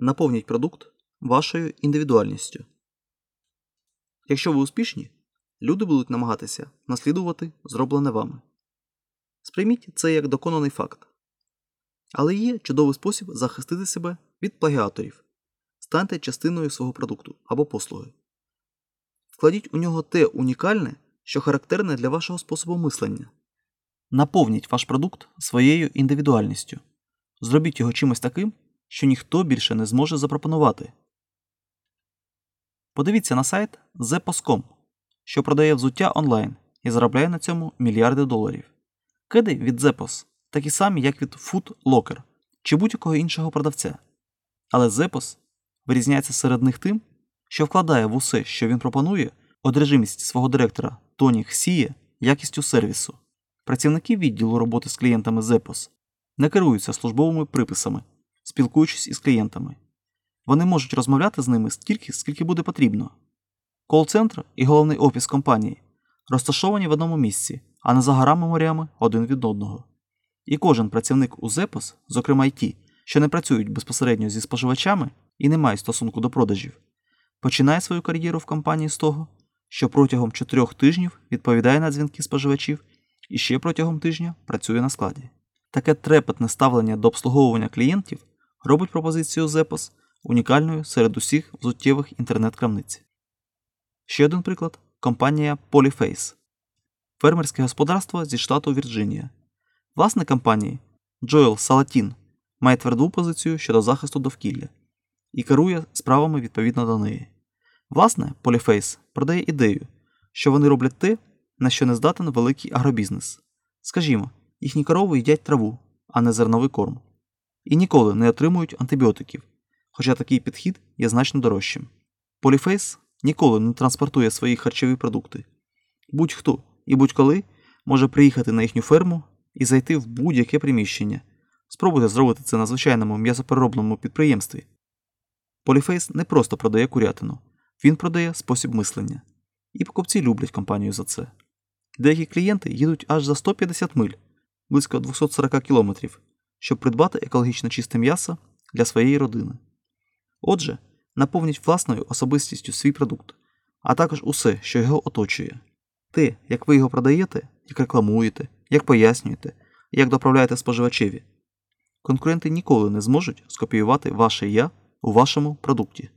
Наповніть продукт вашою індивідуальністю. Якщо ви успішні, люди будуть намагатися наслідувати зроблене вами. Сприйміть це як доконаний факт. Але є чудовий спосіб захистити себе від плагіаторів. Станьте частиною свого продукту або послуги. Вкладіть у нього те унікальне, що характерне для вашого способу мислення. Наповніть ваш продукт своєю індивідуальністю. Зробіть його чимось таким, що ніхто більше не зможе запропонувати. Подивіться на сайт Zepos.com, що продає взуття онлайн і заробляє на цьому мільярди доларів. Кеди від Zepos такі самі, як від Food Locker чи будь-якого іншого продавця. Але Zepos вирізняється серед них тим, що вкладає в усе, що він пропонує, одрежимість свого директора Тоні Хсіє якістю сервісу. Працівники відділу роботи з клієнтами Zepos не керуються службовими приписами, спілкуючись із клієнтами. Вони можуть розмовляти з ними стільки, скільки буде потрібно. Кол-центр і головний офіс компанії розташовані в одному місці, а не за горами морями один від одного. І кожен працівник у Zepos, зокрема й ті, що не працюють безпосередньо зі споживачами і не мають стосунку до продажів, починає свою кар'єру в компанії з того, що протягом чотирьох тижнів відповідає на дзвінки споживачів і ще протягом тижня працює на складі. Таке трепетне ставлення до обслуговування клієнтів робить пропозицію Zepos унікальною серед усіх взуттєвих інтернет-крамниць. Ще один приклад компанія Polyface фермерське господарство зі штату Вірджинія. Власник компанії Джоел Салатін має тверду позицію щодо захисту довкілля і керує справами відповідно до неї. Власне, Polyface продає ідею, що вони роблять те, на що не здатен великий агробізнес. Скажімо, їхні корови їдять траву, а не зерновий корм, і ніколи не отримують антибіотиків, хоча такий підхід є значно дорожчим. Polyface ніколи не транспортує свої харчові продукти. Будь-хто і будь-коли може приїхати на їхню ферму і зайти в будь-яке приміщення. Спробуйте зробити це на звичайному м'ясопереробному підприємстві. Polyface не просто продає курятину, він продає спосіб мислення. І покупці люблять компанію за це. Деякі клієнти їдуть аж за 150 миль, близько 240 кілометрів, щоб придбати екологічно чисте м'ясо для своєї родини. Отже, наповніть власною особистістю свій продукт, а також усе, що його оточує. Те, як ви його продаєте, як рекламуєте, як пояснюєте, як доправляєте споживачеві. Конкуренти ніколи не зможуть скопіювати ваше я у вашому продукті.